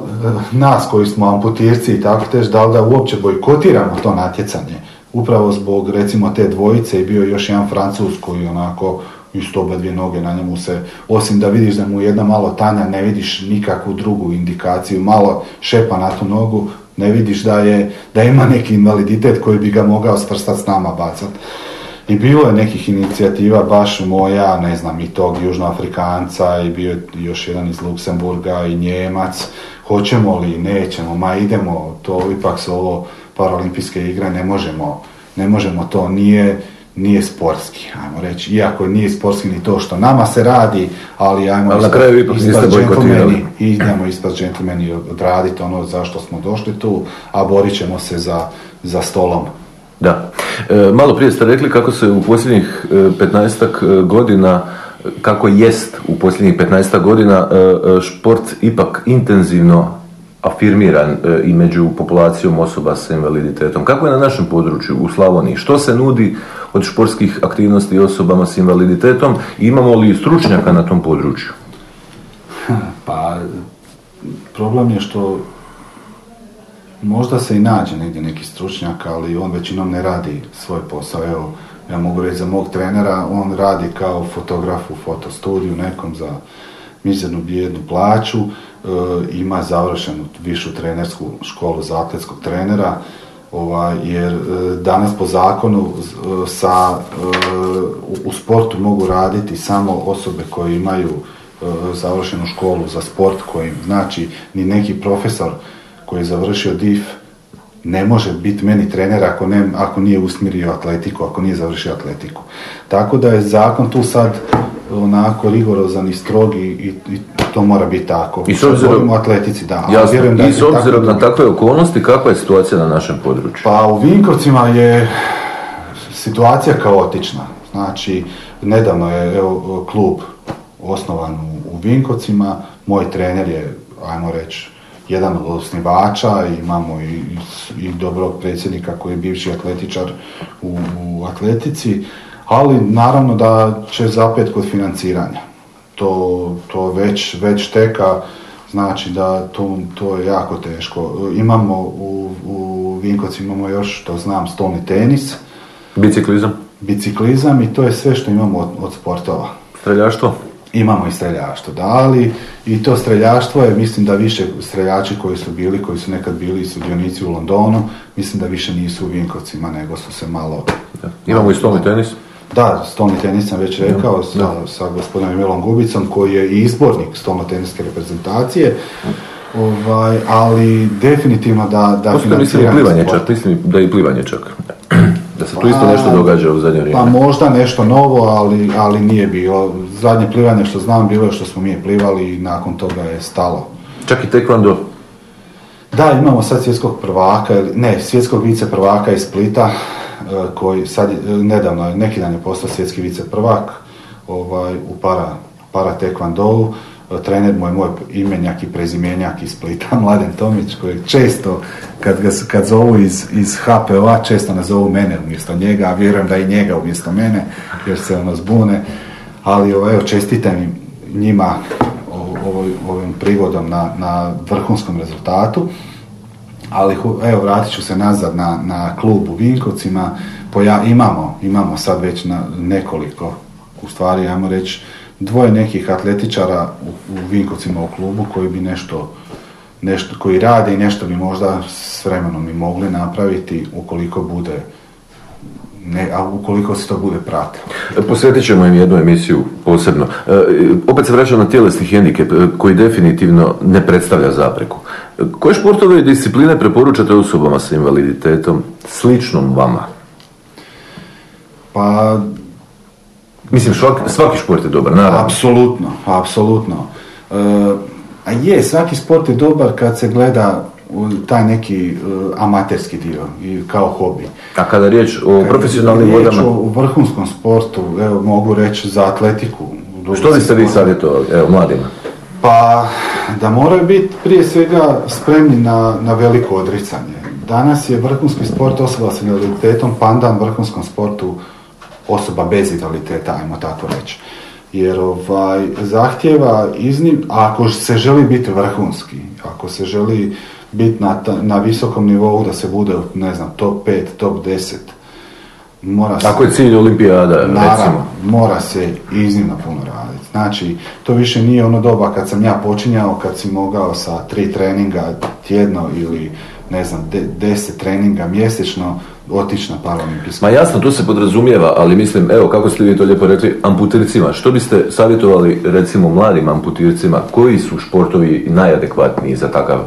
nas koji smo amputirci i tako tež, da, da uopće bojkotiramo to natjecanje upravo zbog recimo te dvojice i bio još jedan Francuz koji onako isto oba dvije noge na njemu se, osim da vidiš da mu jedna malo tanja, ne vidiš nikakvu drugu indikaciju, malo šepa na tu nogu, ne vidiš da, je, da ima neki invaliditet koji bi ga mogao svrstati s nama bacat. I bilo je nekih inicijativa, baš moja, ne znam, i tog južnoafrikanca, i bio je još jedan iz Luksemburga, i Njemac, hoćemo li, nećemo, ma idemo, to ipak su ovo paralimpijske igre ne možemo, ne možemo to, nije, nije sportski, ajmo reći. Iako nije sportski ni to što nama se radi, ali ajmo ali na kraju ipak I idemo ispred džentlmeni odraditi ono zašto smo došli tu, a borit ćemo se za, za stolom. Da. E, malo prije ste rekli kako se u posljednjih 15 e, e, godina kako jest u posljednjih 15 godina šport ipak intenzivno afirmiran e, i među populacijom osoba sa invaliditetom. Kako je na našem području u Slavoniji? Što se nudi od športskih aktivnosti osobama s invaliditetom? Imamo li stručnjaka na tom području? Pa, problem je što možda se i nađe negdje neki stručnjak, ali on većinom ne radi svoj posao. Evo, ja mogu reći za mog trenera, on radi kao fotograf u fotostudiju nekom za mizernu bijednu plaću, E, ima završenu višu trenersku školu za atletskog trenera, ovaj, jer e, danas po zakonu e, sa, u sportu mogu raditi samo osobe koje imaju završenu školu za sport koji znači ni neki profesor koji je završio DIF ne može biti meni trener ako, ne, ako nije usmjerio atletiku, ako nije završio atletiku. Tako da je zakon tu sad onako rigorozan i strogi i, i to mora biti tako. I s obzirom, u atletici, da. Jasno, da i s obzirom na takve okolnosti, kakva je situacija na našem području? Pa u Vinkovcima je situacija kaotična. Znači, nedavno je evo, klub osnovan u, u Vinkovcima, moj trener je, ajmo reći, jedan od osnivača, imamo i, i dobrog predsjednika koji je bivši atletičar u, u atletici, ali naravno da će zapet kod financiranja. To, to već, već teka, znači da to, to je jako teško. Imamo u, u Vinkovci imamo još, to znam, stolni tenis. Biciklizam? Biciklizam i to je sve što imamo od, od sportova. Streljaštvo? Imamo i streljaštvo, da, ali i to streljaštvo je, mislim da više streljači koji su bili, koji su nekad bili sudionici u Londonu, mislim da više nisu u Vinkovcima, nego su se malo... Imamo i stolni tenis? Da, stolni tenis sam već rekao sa, sa gospodinom Milom Gubicom koji je i izbornik stolno-teniske reprezentacije. Ovaj, ali definitivno da, da Postoje mislim i plivanje čak, mislim da i plivanje čak. Da se tu isto pa, nešto događa u zadnje vrijeme. Pa možda nešto novo, ali, ali nije bilo. Zadnje plivanje što znam bilo je što smo mi plivali i nakon toga je stalo. Čak i taekwondo? Da, imamo sad svjetskog prvaka, ne, svjetskog vice prvaka iz Splita, E, koji sad e, nedavno, neki dan je postao svjetski vice prvak ovaj, u para, para taekwondo trener moj, moj imenjak i prezimenjak iz Splita, Mladen Tomić, koji često, kad, ga, kad zovu iz, iz HPO-a, često nazovu mene umjesto njega, a vjerujem da i njega umjesto mene, jer se ono zbune. Ali evo, čestitam im njima ovim prigodom na, na vrhunskom rezultatu. Ali evo, vratit ću se nazad na, na klub u Vinkovcima. Poja, imamo, imamo sad već na nekoliko, u stvari, ajmo reći, dvoje nekih atletičara u, u Vinkovcima u klubu koji bi nešto, nešto, koji rade i nešto bi možda s vremenom i mogli napraviti ukoliko bude ne, a ukoliko se to bude pratilo. Posvetit ćemo im jednu emisiju posebno. E, opet se vraćam na tjelesni hendikep e, koji definitivno ne predstavlja zapreku. E, koje športove i discipline preporučate osobama sa invaliditetom sličnom vama? Pa Mislim, svaki šport je dobar, naravno. Apsolutno, apsolutno. E, a je, svaki sport je dobar kad se gleda u taj neki uh, amaterski dio i kao hobi. A kada riječ o profesionalnim vodama? Riječ o vrhunskom sportu, evo mogu reći za atletiku. Što biste vi savjetovali, evo, mladima? Pa, da moraju biti prije svega spremni na, na veliko odricanje. Danas je vrhunski sport osoba s invaliditetom pandan vrhunskom sportu osoba bez invaliditeta, ajmo tako reći. Jer ovaj, zahtjeva iznim, ako se želi biti vrhunski, ako se želi biti na, na visokom nivou da se bude, ne znam, top 5, top 10, mora se... Ako je cilj olimpijada, naravno, mora se iznimno puno raditi. Znači, to više nije ono doba kad sam ja počinjao, kad si mogao sa tri treninga tjedno ili ne znam, de, deset treninga mjesečno otići na Ma jasno, to se podrazumijeva, ali mislim, evo, kako ste vi to lijepo rekli, amputircima. Što biste savjetovali, recimo, mladim amputircima? Koji su športovi najadekvatniji za takav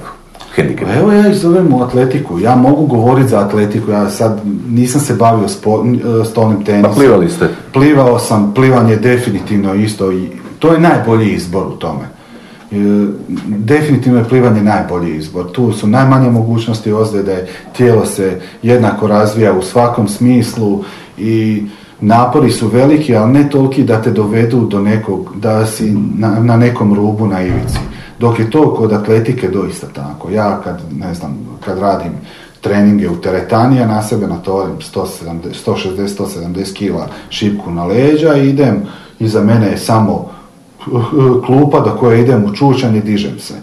hendikep? Evo ja ih zovem u atletiku. Ja mogu govoriti za atletiku. Ja sad nisam se bavio spo, stolnim tenisom. Pa plivali ste? Plivao sam, plivanje definitivno isto i to je najbolji izbor u tome. E, definitivno je plivanje najbolji izbor. Tu su najmanje mogućnosti ozljede, tijelo se jednako razvija u svakom smislu i napori su veliki, ali ne toliki da te dovedu do nekog, da si na, na nekom rubu na ivici. Dok je to kod atletike doista tako. Ja kad, ne znam, kad radim treninge u teretanija, na sebe natovarim 160-170 kila šipku na leđa i idem, iza mene je samo klupa do koje idem u čučan i dižem se.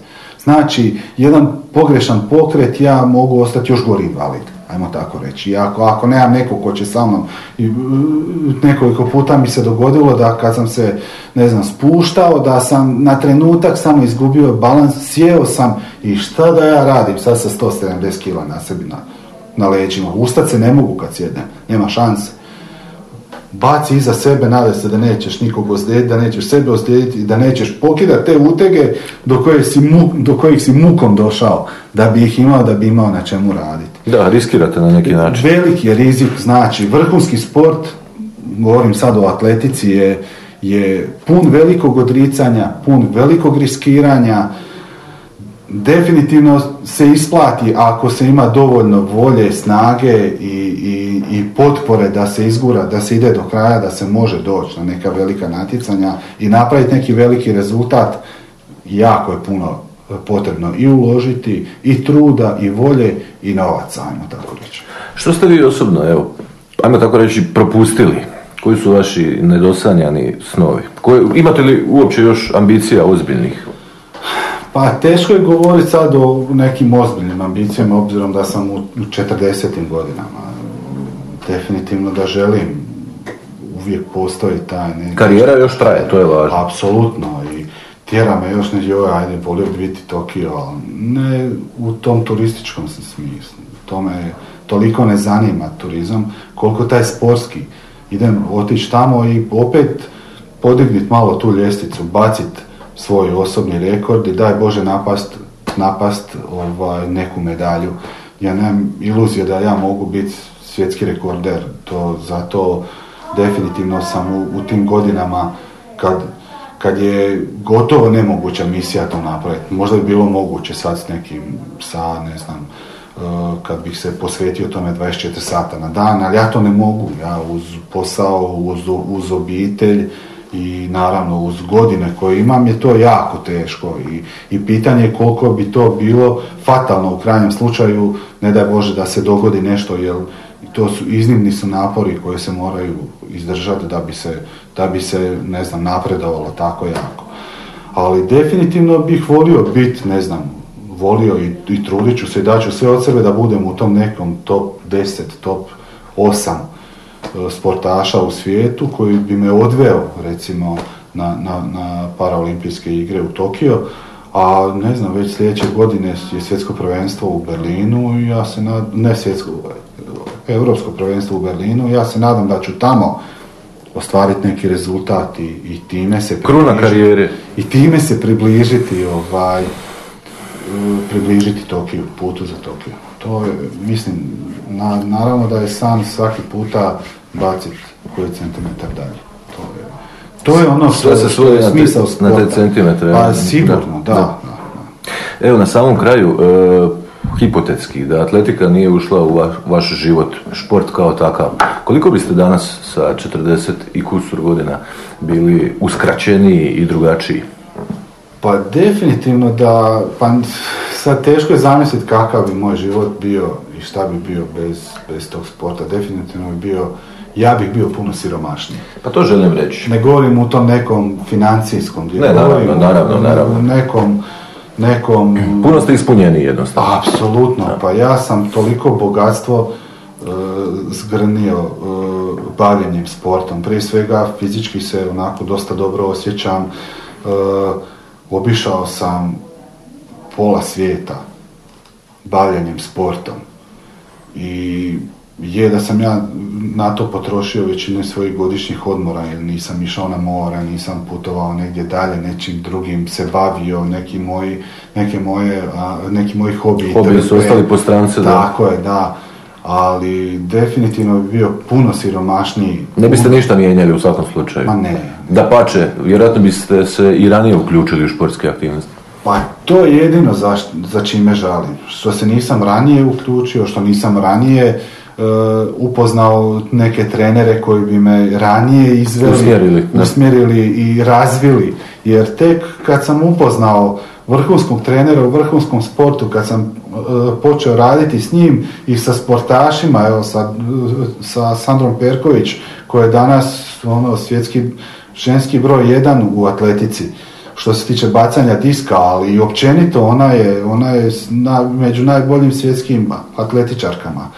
Znači, jedan pogrešan pokret, ja mogu ostati još gori invalid, ajmo tako reći. I ako, ako nemam nekog ko će sa mnom, i, nekoliko puta mi se dogodilo da kad sam se, ne znam, spuštao, da sam na trenutak samo izgubio balans, sjeo sam i šta da ja radim sad sa 170 kila na sebi na, na leđima. Ustat se ne mogu kad sjednem, nema šanse baci iza sebe, nadaj se da nećeš nikog ozlijediti, da nećeš sebe ozlijediti i da nećeš pokidati te utege do, koje si do kojih si mukom došao, da bi ih imao, da bi imao na čemu raditi. Da, riskirate na neki način. Veliki je rizik, znači vrhunski sport, govorim sad o atletici, je, je pun velikog odricanja, pun velikog riskiranja, definitivno se isplati ako se ima dovoljno volje, snage i, i, i, potpore da se izgura, da se ide do kraja, da se može doći na neka velika natjecanja i napraviti neki veliki rezultat, jako je puno potrebno i uložiti i truda i volje i novaca, ajmo tako reći. Što ste vi osobno, evo, ajmo tako reći, propustili? Koji su vaši nedosanjani snovi? Koje, imate li uopće još ambicija ozbiljnih pa teško je govoriti sad o nekim ozbiljnim ambicijama, obzirom da sam u 40. godinama. Definitivno da želim, uvijek postoji taj... Ne, Karijera još traje, to je važno. Apsolutno i tjera me još neđe, ajde, volio bi biti Tokio, ali ne u tom turističkom smislu. To me toliko ne zanima turizam, koliko taj sportski. Idem otići tamo i opet podignit malo tu ljestvicu, bacit svoj osobni rekord i daj Bože napast, napast ovaj, neku medalju. Ja nemam iluzije da ja mogu biti svjetski rekorder, to zato definitivno sam u, u tim godinama kad, kad je gotovo nemoguća misija to napraviti. Možda bi bilo moguće sad s nekim, sa ne znam, eh, kad bih se posvetio tome 24 sata na dan, ali ja to ne mogu. Ja uz posao, uz, uz obitelj, i naravno uz godine koje imam je to jako teško i, i pitanje je koliko bi to bilo fatalno u krajnjem slučaju, ne daj Bože da se dogodi nešto jer to su iznimni su napori koje se moraju izdržati da bi se, da bi se ne znam, napredovalo tako jako. Ali definitivno bih volio biti, ne znam, volio i, i trudit ću se i daću sve od sebe da budem u tom nekom top 10, top 8 e, sportaša u svijetu koji bi me odveo recimo na, na, na paraolimpijske igre u Tokio, a ne znam, već sljedeće godine je svjetsko prvenstvo u Berlinu i ja se nad, ne svjetsko, europsko prvenstvo u Berlinu ja se nadam da ću tamo ostvariti neki rezultat i, i time se Kruna karijere. I time se približiti ovaj, približiti Tokiju, putu za Tokiju. To je, mislim, na, naravno da je sam svaki puta baciti koji centimetar dalje. To je, to je ono Sve se svoje smisao te, na te centimetre. Pa sigurno, da. da. da. Evo na samom kraju, e, hipotetski, da atletika nije ušla u vaš, vaš život, šport kao takav, koliko biste danas sa 40 i kusur godina bili uskraćeniji i drugačiji? Pa definitivno da, pa sad teško je zamisliti kakav bi moj život bio i šta bi bio bez, bez tog sporta. Definitivno bi bio, ja bih bio puno siromašniji. Pa to želim reći. Ne govorim u tom nekom financijskom dijelu. Ne, naravno, naravno, naravno. U nekom, nekom... Puno ste ispunjeni jednostavno. Apsolutno, pa ja sam toliko bogatstvo uh, zgrnio uh, bavljenjem sportom. Prije svega fizički se onako dosta dobro osjećam. Uh, obišao sam pola svijeta bavljanjem sportom i je da sam ja na to potrošio većinu svojih godišnjih odmora jer nisam išao na mora, nisam putovao negdje dalje, nečim drugim se bavio, neki moji, neke moje, neki moji hobi. Hobi su ostali po strance, da. Tako je, da. Ali definitivno bi bio puno siromašniji. Ne biste ništa mijenjali u svakom slučaju? Ma ne. Da pače, vjerojatno biste se i ranije uključili u športske aktivnosti. Pa to je jedino za, za čime žalim. Što se nisam ranije uključio, što nisam ranije uh, upoznao neke trenere koji bi me ranije izveli, usmjerili, usmjerili i razvili. Jer tek kad sam upoznao vrhunskog trenera u vrhunskom sportu, kad sam uh, počeo raditi s njim i sa sportašima, evo sa, sa Sandrom Perković, koja je danas ono, svjetski ženski broj jedan u atletici što se tiče bacanja diska, ali i općenito ona je, ona je na, među najboljim svjetskim atletičarkama.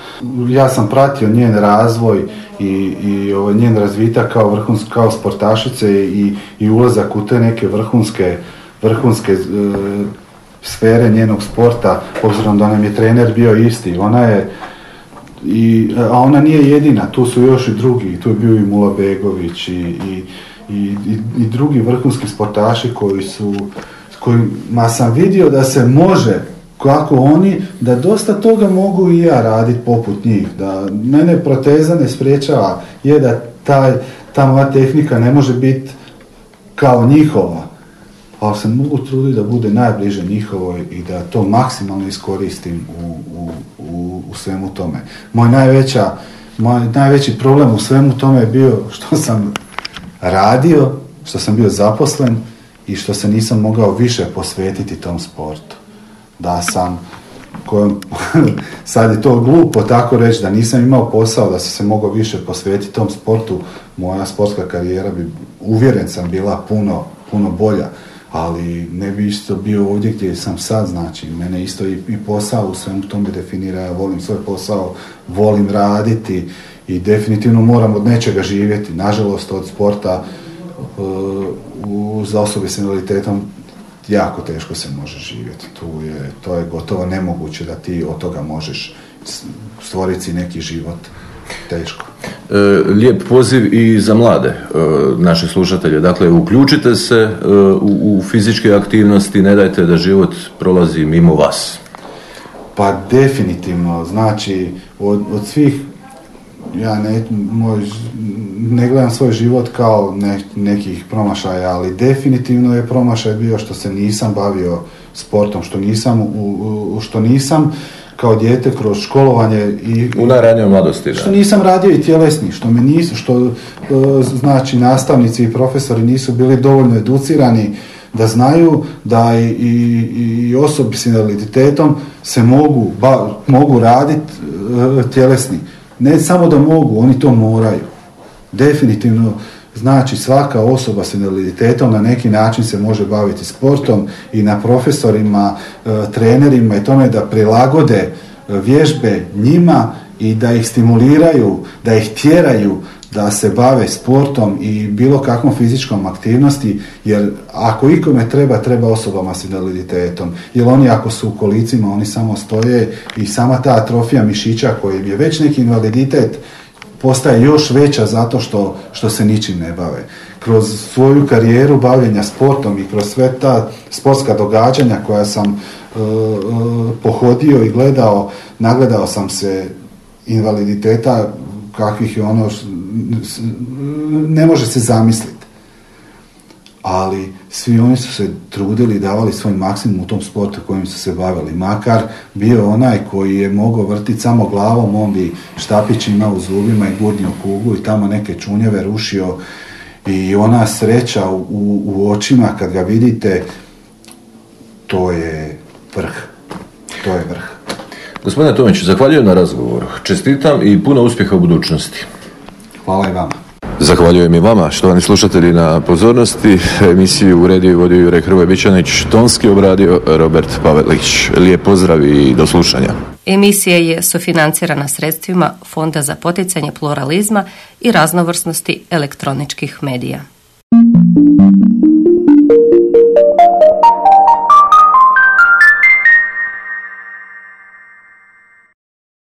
Ja sam pratio njen razvoj i, i ovaj, njen razvitak kao, vrhuns, kao sportašice i, i ulazak u te neke vrhunske, vrhunske e, sfere njenog sporta, obzirom da nam je trener bio isti. Ona je i, a ona nije jedina, tu su još i drugi, tu je bio i Mula Begović i, i i, i, i drugi vrhunski sportaši koji su, s kojima sam vidio da se može kako oni, da dosta toga mogu i ja raditi poput njih, da mene proteza ne spriječava, je da taj, ta moja tehnika ne može biti kao njihova, ali se mogu truditi da bude najbliže njihovoj i da to maksimalno iskoristim u, u, u, u svemu tome. Moj najveća, moj najveći problem u svemu tome je bio što sam radio, što sam bio zaposlen i što se nisam mogao više posvetiti tom sportu. Da sam, kojom, sad je to glupo tako reći, da nisam imao posao, da sam se mogao više posvetiti tom sportu, moja sportska karijera bi, uvjeren sam, bila puno, puno bolja. Ali ne bi isto bio ovdje gdje sam sad, znači, mene isto i, i posao u svemu tome definira, ja volim svoj posao, volim raditi, i definitivno moram od nečega živjeti. Nažalost, od sporta uh, za osobe s invaliditetom jako teško se može živjeti. Tu je, to je gotovo nemoguće da ti od toga možeš stvoriti neki život. Teško. E, lijep poziv i za mlade e, naše slušatelje. Dakle, uključite se e, u, u fizičke aktivnosti, ne dajte da život prolazi mimo vas. Pa definitivno, znači od, od svih ja ne, moj, ne gledam svoj život kao ne, nekih promašaja, ali definitivno je promašaj bio što se nisam bavio sportom, što nisam, u, u, što nisam kao dijete kroz školovanje i... U najranijoj mladosti, Što nisam radio i tjelesni, što me nisu, što e, znači nastavnici i profesori nisu bili dovoljno educirani da znaju da i, i, i osobi s invaliditetom se mogu, mogu raditi e, tjelesni. Ne samo da mogu, oni to moraju. Definitivno Znači svaka osoba s invaliditetom na neki način se može baviti sportom i na profesorima, e, trenerima i tome da prilagode e, vježbe njima i da ih stimuliraju, da ih tjeraju da se bave sportom i bilo kakvom fizičkom aktivnosti, jer ako ikome treba, treba osobama s invaliditetom. Jer oni ako su u kolicima, oni samo stoje i sama ta atrofija mišića koji je već neki invaliditet, postaje još veća zato što, što se ničim ne bave. Kroz svoju karijeru bavljenja sportom i kroz sve ta sportska događanja koja sam e, e, pohodio i gledao, nagledao sam se invaliditeta kakvih je ono, ne može se zamisliti ali svi oni su se trudili i davali svoj maksimum u tom sportu kojim su se bavili. Makar bio onaj koji je mogao vrtiti samo glavom, on bi štapić imao u zubima i gurnio kugu i tamo neke čunjeve rušio i ona sreća u, u očima kad ga vidite, to je vrh. To je vrh. Gospodine Tomić, zahvaljujem na razgovoru. Čestitam i puno uspjeha u budućnosti. Hvala i vama. Zahvaljujem i vama, štovani slušatelji, na pozornosti. Emisiju uredio i vodio Jurek Hrvoje Bićanić, tonski obradio Robert Pavelić. Lijep pozdrav i do slušanja. Emisija je sufinancirana sredstvima Fonda za poticanje pluralizma i raznovrsnosti elektroničkih medija.